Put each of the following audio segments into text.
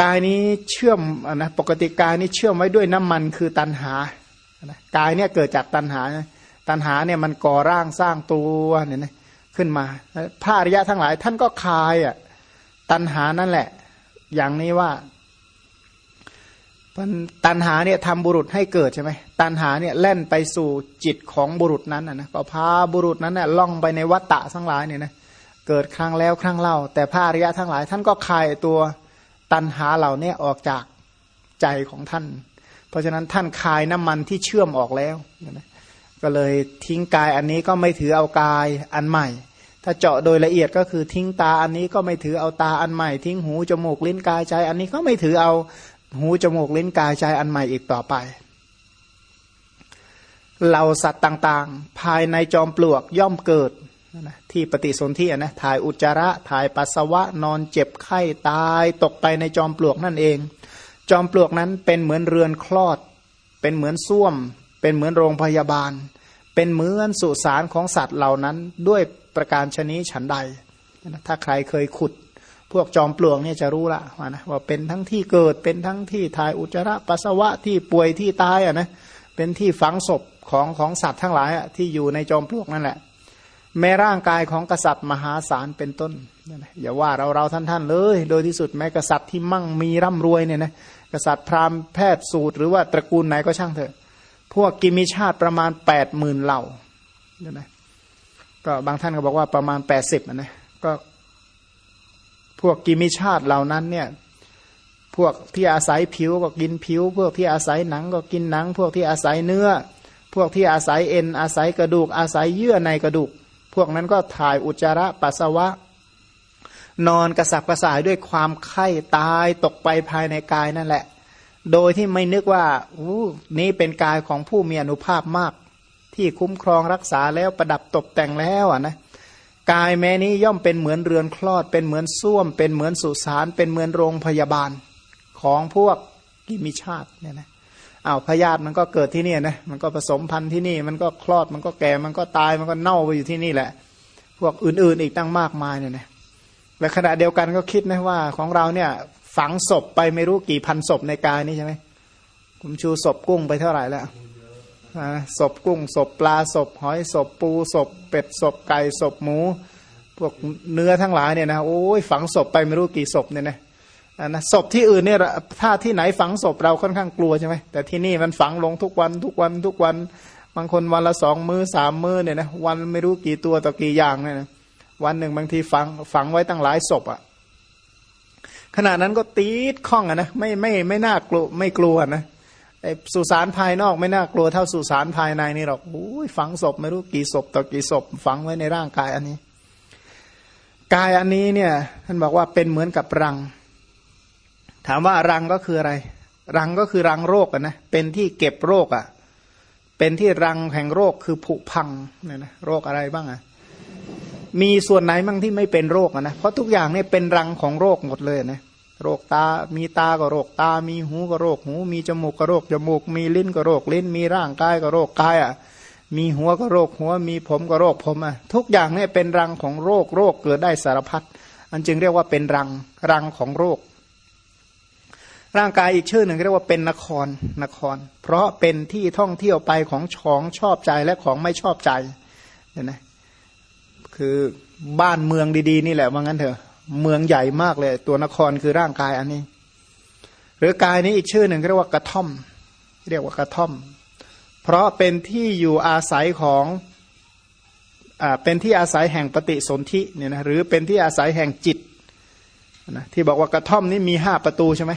กายนี้เชื่อมนะปกติกายนี้เชื่อมไว้ด้วยน้ำมันคือตันหานะกายเนี่ยเกิดจากตันหา ตันหาเนี่ยมันก่อร่างสร้างตัวเนี่ยนะขึ้นมาพระอริยะทั้งหลาย ท่านก็คายอะตันหานั่นแหละ อย่างนี้ว่าตันหาเนี่ยทำบุรุษให้เกิดใช่ไหมตันหาเนี่ยแล่นไปสู่จิตของบุรุษนั้นนะก็พาบุรุษนั้นเนี่ยล่องไปในวัฏฏะทั้งหลายเนี่ยนะเกิดครั้งแล้วครั้งเล่า แต่พระอริยะทั้งหลาย ท่านก็คายตัว ตันหาเหล่านี้ออกจากใจของท่าน เพราะฉะนั้นท่านคายน้ำมันที่เชื่อมออกแล้วนะก็เลยทิ้งกายอันนี้ก็ไม่ถือเอากายอันใหม่ ถ้าเจาะโดยละเอียดก็คือทิ้งตาอันนี้ก็ไม่ถือเอาตาอันใหม่ ทิ้งหูจมูกลิ้นกายใจ อันนี้ก็ไม่ถือเอาหูจมูกลิ้นกายใจอันใหม่อีกต่อไปเหล่าสัตว์ต่างๆ ภายในจอมปลวกย่อมเกิด ที่ปฏิสนธินะถ่ายอุจจาระถ่ายปัสสาวะนอนเจ็บไข้ตายตกไปในจอมปลวกนั่นเอง จอมปลวกนั้นเป็นเหมือนเรือนคลอด เป็นเหมือนส้วม เป็นเหมือนโรงพยาบาล เป็นเหมือนสุสานของสัตว์เหล่านั้นด้วยประการชนิดฉันใดนะถ้าใครเคยขุด พวกจอมปลวกเนี่ยจะรู้ละว่านะว่าเป็นทั้งที่เกิดเป็นทั้งที่ถ่ายอุจจาระปัสสาวะที่ป่วยที่ตายอะนะเป็นที่ฝังศพของของสัตว์ทั้งหลายอะที่อยู่ในจอมปลวกนั่นแหละ แม้ร่างกายของกษัตริย์มหาศาลเป็นต้นอย่าว่าเราเราท่านท่านเลย โดยที่สุดแม้กษัตริย์ที่มั่งมีร่ำรวยเนี่ยนะกษัตริย์พราหมณ์แพทย์สูตร หรือว่าตระกูลไหนก็ช่างเถอะ พวกกิมิชาติประมาณแปดหมื่นเหล่าเนี่ยนะก็บางท่านก็บอกว่าประมาณแปดสิบนะก็พวกกิมิชาติเหล่านั้นเนี่ยพวกที่อาศัยผิวก็กินผิว พวกที่อาศัยหนังก็กินหนัง พวกที่อาศัยเนื้อ พวกที่อาศัยเอ็นอาศัยกระดูกอาศัยเยื่อในกระดูก พวกนั้นก็ถ่ายอุจจาระปัสสาวะ นอนกระสับกระส่ายด้วยความไข้ตายตกไปภายในกายนั่นแหละ โดยที่ไม่นึกว่าอู้นี้เป็นกายของผู้มีอนุภาพมาก ที่คุ้มครองรักษาแล้วประดับตกแต่งแล้วอะนะกายแม้นี้ย่อมเป็นเหมือนเรือนคลอด เป็นเหมือนส้วม เป็นเหมือนสุสานเป็นเหมือนโรงพยาบาลของพวกกิมิชาติเนี่ยนะ อ้าวพยาธิมันก็เกิดที่นี่นะ มันก็ผสมพันธุ์ที่นี่ มันก็คลอด มันก็แก่ มันก็ตาย มันก็เน่าไปอยู่ที่นี่แหละ พวกอื่นๆอีกตั้งมากมายเนี่ยนะ และขณะเดียวกันก็คิดนะว่าของเราเนี่ยฝังศพไปไม่รู้กี่พันศพในกายนี่ใช่ไหมผมชูศพกุ้งไปเท่าไหร่แล้วศพกุ้งศพปลาศพหอยศพปูศพเป็ดศพไก่ศพหมู พวกเนื้อทั้งหลายเนี่ยนะโอ้ยฝังศพไปไม่รู้กี่ศพเนี่ยนะ นะศพที่อื่นเนี่ยถ้าที่ไหนฝังศพเราค่อนข้างกลัวใช่ไหมแต่ที่นี่มันฝังลงทุกวันทุกวันทุกวันบางคนวันละสองมือสามมือเนี่ยนะวันไม่รู้กี่ตัวต่อกี่อย่างเนี่ยนะวันหนึ่งบางทีฝังฝังไว้ตั้งหลายศพอะ่ะขณะนั้นก็ตีดข้องอะนะไม่ไม่ไม่น่ากลัวไม่กลัวนะสุสานภายนอกไม่น่ากลัวเท่าสุสานภายในนี่หรอกโอ้ยฝังศพไม่รู้กี่ศพต่อกี่ศพฝังไว้ในร่างกายอันนี้ กายอันนี้เนี่ยท่านบอกว่าเป็นเหมือนกับรัง ถามว่ารังก็คืออะไร รังก็คือรังโรคนะ เป็นที่เก็บโรคอะเป็นที่รังแห่งโรคคือผุพังเนี่ยนะโรคอะไรบ้างอะมีส่วนไหนบ้างที่ไม่เป็นโรคอะนะ เพราะทุกอย่างเนี่ยเป็นรังของโรคหมดเลยนะโรคตา มีตาก็โรคตา มีหูก็โรคหู มีจมูกก็โรคจมูก มีลิ้นก็โรคลิ้น มีร่างกายก็โรคกายอะ มีหัวก็โรคหัว มีผมก็โรคผมอะ ทุกอย่างเนี่ยเป็นรังของโรค โรคเกิดได้สารพัด อันจึงเรียกว่าเป็นรัง รังของโรค ร่างกายอีกชื่อหนึ่งเรียกว่าเป็นนครนคร เพราะเป็นที่ท่องเที่ยวไปของของชอบใจและของไม่ชอบใจเห็นไหมคือบ้านเมืองดีๆ นี่แหละว่างั้นเถอะเมืองใหญ่มากเลย ตัวนครคือร่างกายอันนี้ หรือกายนี้อีกชื่อหนึ่งเรียกว่ากระท่อม เรียกว่ากระท่อม เพราะเป็นที่อยู่อาศัยของอ่าเป็นที่อาศัยแห่งปฏิสนธิเนี่ยนะหรือเป็นที่อาศัยแห่งจิตนะที่บอกว่ากระท่อมนี้มีห้าประตูใช่ไหม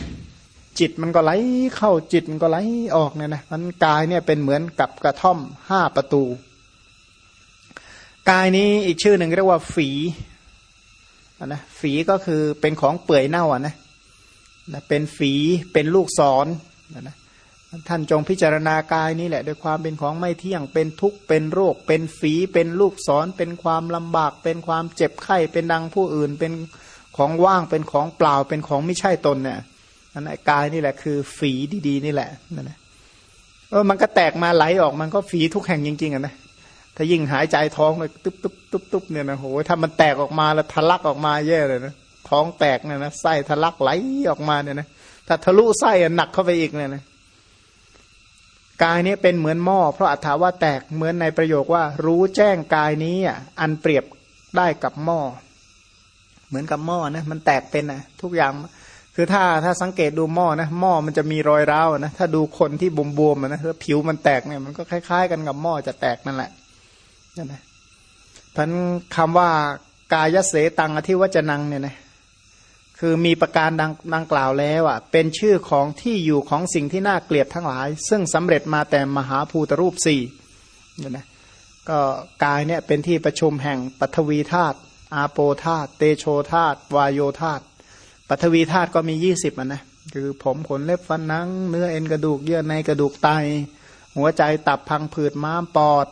จิตมันก็ไหลเข้าจิตมันก็ไหลออกเนี่ยนะมันกายเนี่ยเป็นเหมือนกับกระท่อมห้าประตู กายนี้อีกชื่อหนึ่งเรียกว่าฝีนะฝีก็คือเป็นของเปื่อยเน่าอะนะนะเป็นฝีเป็นลูกศรนะนะท่านจงพิจารณากายนี้แหละด้วยความเป็นของไม่เที่ยงเป็นทุกข์เป็นโรค เป็นฝีเป็นลูกศร เป็นความลำบาก เป็นความเจ็บไข้เป็นดังผู้อื่น เป็นของว่างเป็นของเปล่าเป็นของไม่ใช่ตนเนี่ย นั่นกายนี่แหละคือ ฝีดีๆนี่แหละนั่นแหละเออมันก็แตกมาไหลออกมันก็ฝีทุกแห่งจริงๆอะนะถ้ายิ่งหายใจท้องเลยตุ๊บตุ๊บตุ๊บตุ๊บเนี่ยนะโหถ้ามันแตกออกมาแล้วทะลักออกมาแย่เลยนะท้องแตกเนี่ยนะไส้ทะลักไหลออกมาเนี่ยนะถ้าทะลุไส้หนักเข้าไปอีกเนี่ยนะกายนี้เป็นเหมือนหม้อเพราะอัฐาว่าแตกเหมือนในประโยคว่า รู้แจ้งกายนี้อะอันเปรียบได้กับหม้อเหมือนกับหม้อนะมันแตกเป็นนะทุกอย่าง คือถ้าถ้าสังเกตดูหม้อนะหม้อมันจะมีรอยร้าวนะถ้าดูคนที่บวมๆนะถ้าผิวมันแตกเนี่ยมันก็คล้าย ๆ กันกับหม้อจะแตกนั่นแหละนั่นนะพันคำว่ากายเสตังอธิวจนังเนี่ยนะคือมีประการดังดังกล่าวแล้วอะเป็นชื่อของที่อยู่ของสิ่งที่น่าเกลียดทั้งหลาย ซึ่งสำเร็จมาแต่มหาภูตรูปสี่เนี่ยนะก็กายเนี่ยเป็นที่ประชุมแห่งปฐวีธาตุอาโปธาตุเตโชธาตุวายโยธาตุ ปฐวีธาตุก็มียี่สิบอะนะคือผมขนเล็บฟันนัง เนื้อเอ็นกระดูกเยื่อในกระดูกไต หัวใจตับพังผืดม้ามปอด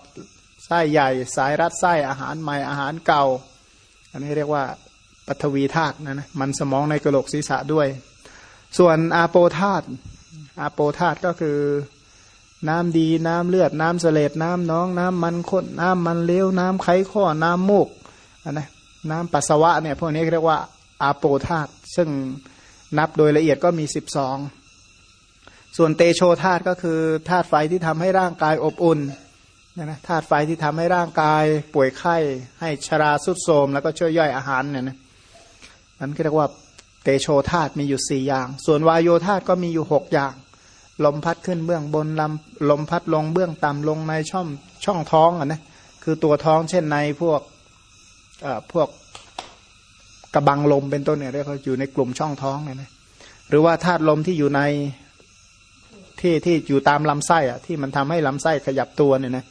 ไส้ใหญ่ สายรัดไส้อาหารใหม่อาหารเก่า อันนี้เรียกว่าปฐวีธาตุนะนะมันสมองในกระโหลกศีรษะด้วย ส่วนอาโปธาตุอาโปธาตุก็คือน้ำดีน้ำเลือดน้ำเสลดน้ำน้องน้ำมันข้นน้ำมันเลี้ยวน้ำไขข้อน้ำมูกนนะน้ำปัสสาวะเนี่ยพวกนี้เรียกว่า อาโปธาตุซึ่งนับโดยละเอียดก็มีสิบสองส่วนเตโชธาตุก็คือธาตุไฟที่ทำให้ร่างกายอบอุ่นนะนะธาตุไฟที่ทำให้ร่างกายป่วยไข้ ให้ชราสุดโทมแล้วก็ช่วยย่อยอาหารเนี่ยนะนั้นเรียกว่าเตโชธาตุมีอยู่สี่อย่าง ส่วนวายโยธาตุก็มีอยู่หกอย่าง ลมพัดขึ้นเบื้องบนลำลมพัดลงเบื้องต่ำลงในช่องช่องท้องอะนะคือตัวท้องเช่นในพวกพวก กระบังลมเป็นต้นเนี่ยเรียกว่าอยู่ในกลุ่มช่องท้องเนี่ยนะหรือว่าธาตุลมที่อยู่ในที่ที่อยู่ตามลำไส้อะที่มันทำให้ลำไส้ขยับตัวเนี่ยนะ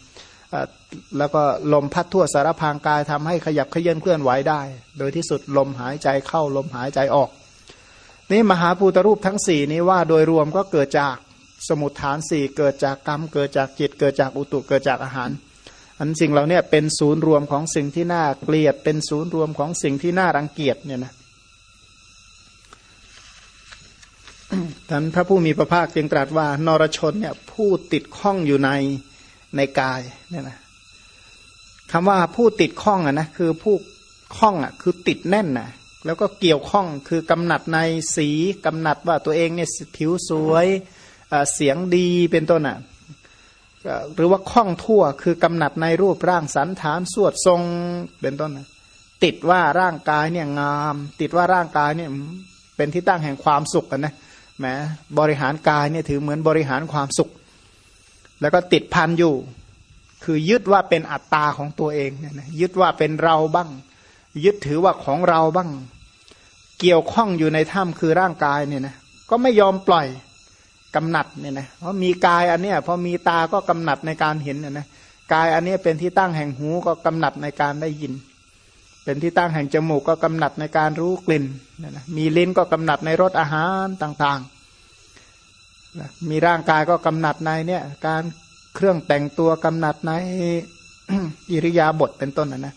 แล้วก็ลมพัดทั่วสารพางกายทำให้ขยับขยื่นเคลื่อนไหวได้ โดยที่สุดลมหายใจเข้าลมหายใจออก นี่มหาภูตรูปทั้งสี่นี้ว่าโดยรวมก็เกิดจากสมุทฐานสี่เกิดจากกรรม เกิดจากจิตเกิดจากอุตุเกิดจากอาหาร อันสิ่งเหล่านี้เป็นศูนย์รวมของสิ่งที่น่าเกลียด เป็นศูนย์รวมของสิ่งที่น่ารังเกียจเนี่ยนะท่านพระผู้มีพระภาคจึงตรัสว่านรชนเนี่ยผู้ติดข้องอยู่ในในกายเนี่ยนะคำว่าผู้ติดข้องอะนะคือผู้ข้องอะคือติดแน่นน่ะ แล้วก็เกี่ยวข้องคือกำหนัดในสีกำหนัดว่าตัวเองเนี่ยผิวสวยเสียงดีเป็นต้นอะ หรือว่าคล้องทั่วคือกำหนัดในรูปร่างสันฐานสวดทรงเป็นต้นติดว่าร่างกายเนี่ยงาม ติดว่าร่างกายเนี่ยเป็นที่ตั้งแห่งความสุขกันนะแหมบริหารกายเนี่ยถือเหมือนบริหารความสุข แล้วก็ติดพันอยู่ คือยึดว่าเป็นอัตตาของตัวเองเนี่ยยึดว่าเป็นเราบ้าง ยึดถือว่าของเราบ้าง เกี่ยวข้องอยู่ในถ้ำคือร่างกายเนี่ยนะก็ไม่ยอมปล่อย กำหนัดเนี่ยนะเพราะมีกายอันเนี้ยพอมีตาก็กำหนัดในการเห็นเนี่ยนะกายอันนี้เป็นที่ตั้งแห่งหูก็กำหนัดในการได้ยิน เป็นที่ตั้งแห่งจมูกก็กำหนัดในการรู้กลิ่นเนี่ยนะมีลิ้นก็กำหนัดในรสอาหารต่างๆนะมีร่างกายก็กำหนัดในเนี่ยการเครื่องแต่งตัวกำหนัดในอิริยาบถเป็นต้นนะนะ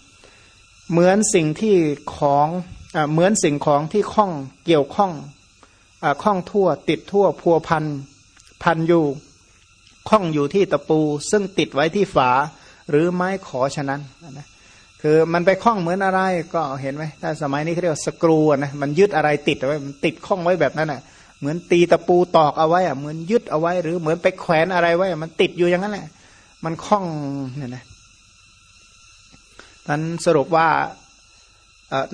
เหมือนสิ่งที่ของเหมือนสิ่งของที่ข้องเกี่ยวข้อง คล้องทั่ว ติดทั่วพัวพันพันอยู่คล้องอยู่ที่ตะปู ซึ่งติดไว้ที่ฝา หรือไม้ขอฉะนั้นนะคือมันไปคล้องเหมือนอะไรก็เห็นไหมถ้าสมัยนี้เขาเรียกสกรูนะมันยึดอะไรติดเอาไว้มันติดคล้องไว้แบบนั้นอะ เหมือนตีตะปูตอกเอาไว้อะเหมือนยึดเอาไว้ หรือเหมือนไปแขวนอะไรไว้ มันติดอยู่อย่างนั้นแหละมันคล้องเนี่ยนะนั้นสรุปว่า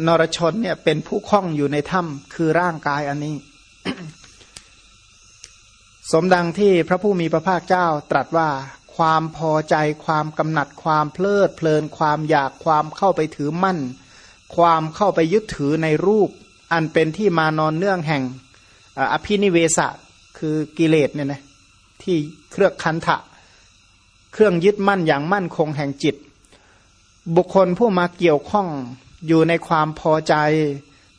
นรชนเนี่ยเป็นผู้คล้องอยู่ในถ้ำคือร่างกายอันนี้ สมดังที่พระผู้มีพระภาคเจ้าตรัสว่าความพอใจความกำหนัดความเพลิดเพลินความอยากความเข้าไปถือมั่น ความเข้าไปยึดถือในรูป อันเป็นที่มานอนเนื่องแห่งอภินิเวสะคือกิเลสเนี่ยนะที่เครือคันทะเครื่องยึดมั่นอย่างมั่นคงแห่งจิต บุคคลผู้มาเกี่ยวข้องอยู่ในความพอใจ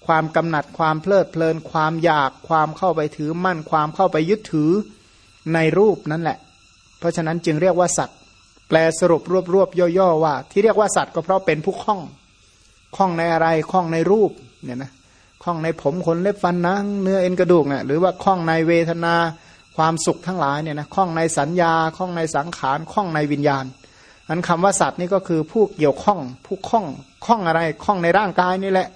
ความกำหนัดความเพลิดเพลิน ความอยากความเข้าไปถือมั่นความเข้าไปยึดถือในรูปนั่นแหละ เพราะฉะนั้นจึงเรียกว่าสัตว์ แปลสรุปรวบรวบย่อๆว่า ที่เรียกว่าสัตว์ก็เพราะเป็นผู้คล้องคล้องในอะไรคล้องในรูปเนี่ยนะคล้องในผมขนเล็บฟันนังเนื้อเอ็นกระดูกเนี่ยหรือว่าคล้องในเวทนาความสุขทั้งหลายเนี่ยนะคล้องในสัญญาคล้องในสังขารคล้องในวิญญาณอันคำว่าสัตว์นี่ก็คือผู้เกี่ยวข้อง ผู้คล้องคล้องอะไรคล้องในร่างกายนี่แหละ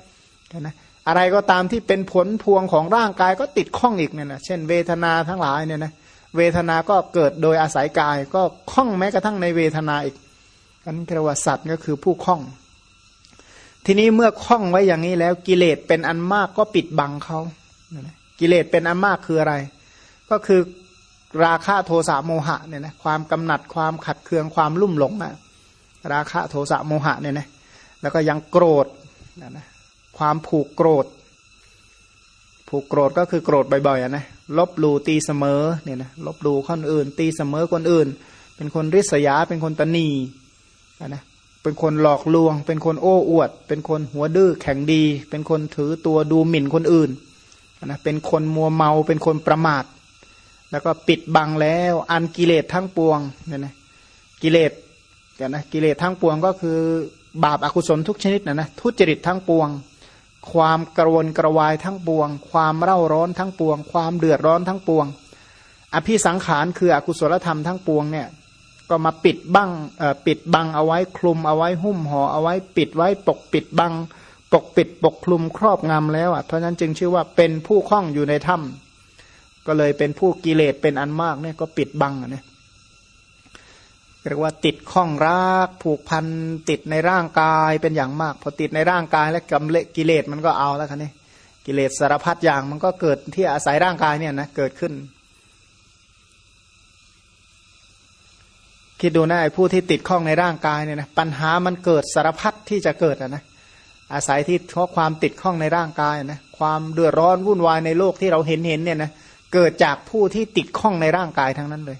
นะ อะไรก็ตามที่เป็นผลพวงของร่างกายก็ติดข้องอีกเนี่ยนะเช่นเวทนาทั้งหลายเนี่ยนะเวทนาก็เกิดโดยอาศัยกาย ก็ข้องแม้กระทั่งในเวทนาอีกอันเรียกว่าสัตว์ก็คือผู้ข้อง ทีนี้เมื่อข้องไว้อย่างนี้แล้วกิเลสเป็นอันมากก็ปิดบังเขากิเลสเป็นอันมากคืออะไร ก็คือราคะโทสะโมหะเนี่ยนะความกำหนัดความขัดเคืองความลุ่มหลงนะราคะโทสะโมหะเนี่ยนะแล้วก็ยังโกรธนะนะ ความผูกโกรธ ผูกโกรธก็คือโกรธบ่อยๆนะลบลูตีเสมอเนี่ยนะลบลูคนอื่น ตีเสมอคนอื่น เป็นคนริษยาเป็นคนตนีนะเป็นคนหลอกลวง เป็นคนโอ้อวด เป็นคนหัวดื้อแข็งดี เป็นคนถือตัวดูหมิ่นคนอื่นนะเป็นคนมัวเมาเป็นคนประมาท แล้วก็ปิดบังแล้วอันกิเลสทั้งปวงเนี่ยนะกิเลสนะกิเลสทั้งปวงก็คือบาปอากุศลทุกชนิดนะนะทุจริตทั้งปวง ความกระวนกระวายทั้งปวง ความเร่าร้อนทั้งปวง ความเดือดร้อนทั้งปวง อภิสังขารคืออกุศลธรรมทั้งปวงเนี่ยก็มาปิดบังปิดบังเอาไว้คลุมเอาไว้หุ้มห่อเอาไว้ปิดไว้ปกปิดบัง ปกปิดปกคลุมครอบงำแล้วอะเพราะฉะนั้นจึงชื่อว่าเป็นผู้คล้องอยู่ในถ้ำก็เลยเป็นผู้กิเลสเป็นอันมากเนี่ยก็ปิดบังเนี่ย เรียกว่าติดข้องรากผูกพันติดในร่างกายเป็นอย่างมาก พอติดในร่างกายแล้วกำเลกิเลสมันก็เอาแล้วคันนี้กิเลสสารพัดอย่างมันก็เกิดที่อาศัยร่างกายเนี่ยนะเกิดขึ้น คิดดูนะไอ้ผู้ที่ติดข้องในร่างกายเนี่ยนะปัญหามันเกิดสารพัดที่จะเกิดนะอาศัยที่เพราะความติดข้องในร่างกายนะความเดือดร้อนวุ่นวายในโลกที่เราเห็นเห็นเนี่ยนะเกิดจากผู้ที่ติดข้องในร่างกายทั้งนั้นเลย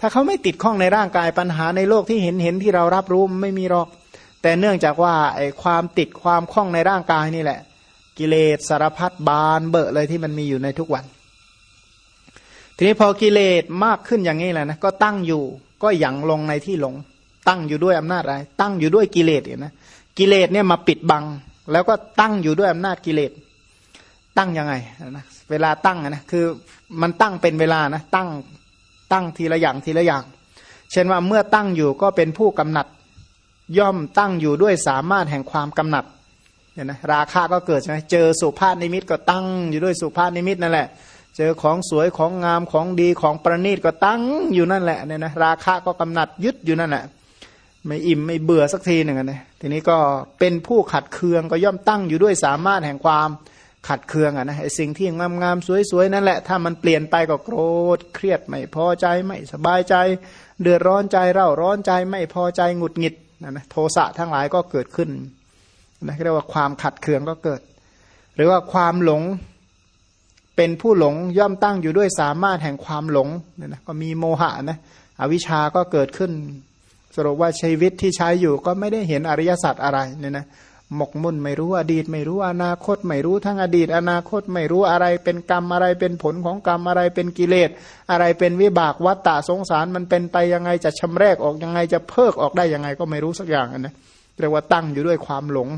ถ้าเขาไม่ติดข้องในร่างกายปัญหาในโลกที่เห็นเห็นที่เรารับรู้ไม่มีหรอก แต่เนื่องจากว่าไอ้ความติดความข้องในร่างกายนี่แหละ กิเลสสารพัดบานเบอะเลยที่มันมีอยู่ในทุกวัน ทีนี้พอกิเลสมากขึ้นอย่างนี้แหละนะก็ตั้งอยู่ก็หยั่งลงในที่หลง ตั้งอยู่ด้วยอำนาจอะไร ตั้งอยู่ด้วยกิเลสเนะกิเลสเนี่ยมาปิดบัง แล้วก็ตั้งอยู่ด้วยอำนาจกิเลสตั้งยังไงนะเวลาตั้งนะคือมันตั้งเป็นเวลานะตั้ง ตั้งทีละอย่างทีละอย่าง เช่นว่าเมื่อตั้งอยู่ก็เป็นผู้กำหนัด ย่อมตั้งอยู่ด้วยสามารถแห่งความกำหนัดเนี่ยนะราคาก็เกิดใช่ไหมเจอสุภาพนิมิตก็ตั้งอยู่ด้วยสุภาพนิมิตนั่นแหละ เจอของสวยของงามของดีของประณีตก็ตั้งอยู่นั่นแหละเนี่ยนะราคาก็กำหนัดยึดอยู่นั่นแหละไม่อิ่มไม่เบื่อสักทีหนึ่งนะทีนี้ก็เป็นผู้ขัดเคืองก็ย่อมตั้งอยู่ด้วยสามารถแห่งความ ขัดเคืองอะนะไอสิ่งที่งามงามสวยๆนั่นแหละถ้ามันเปลี่ยนไปก็โกรธเครียดไม่พอใจไม่สบายใจ เดือดร้อนใจเร่าร้อนใจไม่พอใจหงุดหงิดนะนะโทสะทั้งหลายก็เกิดขึ้นนะเรียกว่าความขัดเคืองก็เกิด หรือว่าความหลงเป็นผู้หลงย่อมตั้งอยู่ด้วยสามารถแห่งความหลงเนี่ยนะก็มีโมหะนะอวิชาก็เกิดขึ้น สรุปว่าชีวิตที่ใช้อยู่ก็ไม่ได้เห็นอริยสัจอะไรเนี่ยนะ หมกมุ่นไม่รู้อดีตไม่รู้อนาคตไม่รู้ทั้งอดีต อนาคตไม่รู้อะไรเป็นกรรมอะไรเป็นผลของกรรมอะไรเป็นกิเลส อะไรเป็นวิบากวัตตะสงสารมันเป็นไปยังไงจะชำแรกออกยังไงจะเพิกออกได้ยังไงก็ไม่รู้สักอย่างนะเรียกว่าตั้งอยู่ด้วยความหลง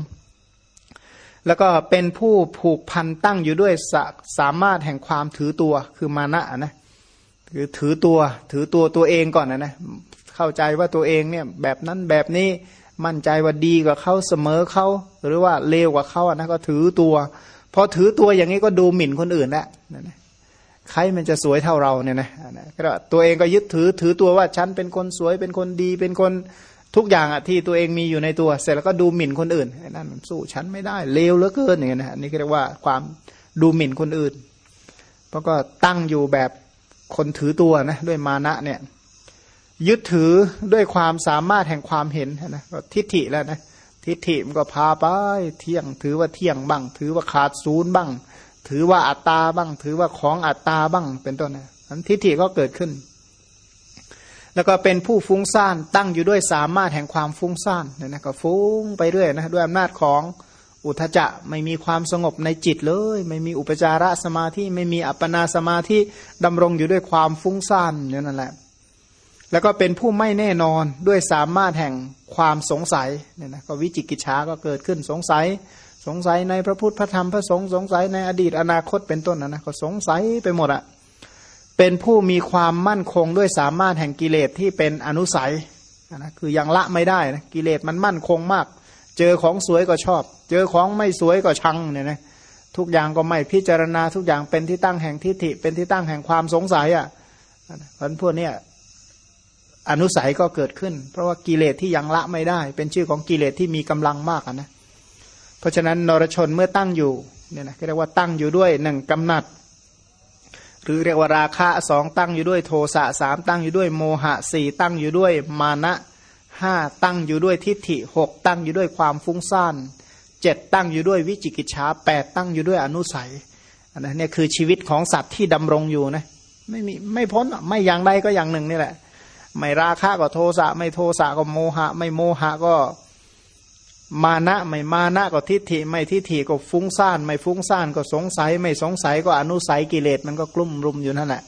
แล้วก็เป็นผู้ผูกพันตั้งอยู่ด้วยสสามารถแห่งความถือตัวคือมานะนะคือถือตัวถือตัวตัวเองก่อนนะนะเข้าใจว่าตัวเองเนี่ยแบบนั้นแบบนี้ มั่นใจว่าดีกว่าเขาเสมอเขาหรือว่าเลวกว่าเขาอะนะก็ถือตัว พอถือตัวอย่างนี้ก็ดูหมิ่นคนอื่นแล้วนะใครมันจะสวยเท่าเราเนี่ยนะก็ตัวเองก็ยึดถือถือตัวว่าฉันเป็นคนสวยเป็นคนดีเป็นคนทุกอย่างอะที่ตัวเองมีอยู่ในตัว เสร็จแล้วก็ดูหมิ่นคนอื่นนั่นสู้ฉันไม่ได้เลวเหลือเกินอย่างนี้นะนี่เรียกว่าความดูหมิ่นคนอื่นเพราะก็ตั้งอยู่แบบคนถือตัวนะด้วยมานะเนี่ย ยึดถือด้วยความสามารถแห่งความเห็นนะก็ทิฏฐิแล้วนะทิฏฐิมันก็พาไปเที่ยง ถือว่าเที่ยงบ้าง ถือว่าขาดศูนย์บ้าง ถือว่าอัตตาบ้าง ถือว่าของอัตตาบ้างเป็นต้นนะนั้นทิฏฐิก็เกิดขึ้น แล้วก็เป็นผู้ฟุ้งซ่านตั้งอยู่ด้วยสามารถแห่งความฟุ้งซ่านเนี่ยนะก็ฟุ้งไปเรื่อยนะด้วยอำนาจของอุทจะไม่มีความสงบในจิตเลย ไม่มีอุปจารสมาธิไม่มีอัปปนาสมาธิดำรงอยู่ด้วยความฟุ้งซ่านอย่างนั้นแหละ แล้วก็เป็นผู้ไม่แน่นอนด้วยสามารถแห่งความสงสัยเนี่ยนะก็วิจิกิจฉาก็เกิดขึ้นสงสัย สงสัยในพระพุทธพระธรรมพระสงฆ์สงสัยในอดีตอนาคตเป็นต้นนะนะก็สงสัยไปหมดอะเป็นผู้มีความมั่นคงด้วยสามารถแห่งกิเลสที่เป็นอนุสัยนะคือยังละไม่ได้นะกิเลสมันมั่นคงมาก เจอของสวยก็ชอบ เจอของไม่สวยก็ชังเนี่ยนะทุกอย่างก็ไม่พิจารณาทุกอย่างเป็นที่ตั้งแห่งทิฏฐิเป็นที่ตั้งแห่งความสงสัยอะเพราะพวกเนี้ย อนุสัยก็เกิดขึ้น เพราะว่ากิเลสที่ยังละไม่ได้ เป็นชื่อของกิเลสที่มีกำลังมากนะเพราะฉะนั้นนรชนเมื่อตั้งอยู่เนี่ยนะเรียกว่าตั้งอยู่ด้วยหนึ่งกำหนัด หรือเรียกว่าราคะสองตั้งอยู่ด้วยโทสะสามตั้งอยู่ด้วยโมหะสี่ตั้งอยู่ด้วยมานะห้าตั้งอยู่ด้วยทิฏฐิหกตั้งอยู่ด้วยความฟุ้งซ่านเจ็ดตั้งอยู่ด้วยวิจิกิจฉาแปดตั้งอยู่ด้วยอนุสัยอันนั้นเนี่ยคือชีวิตของสัตว์ที่ดำรงอยู่นะไม่มีไม่พ้นไม่อย่างใดก็อย่างหนึ่งนี่แหละ ไม่ราคะก็โทสะไม่โทสะก็โมหะ ไม่โมหะก็มานะไม่มานะก็ทิฏฐิ ไม่ทิฏฐิก็ฟุ้งซ่าน ไม่ฟุ้งซ่านก็สงสัย ไม่สงสัยก็อนุสัยกิเลสมันก็กลุ่มรุมอยู่นั่นแหละ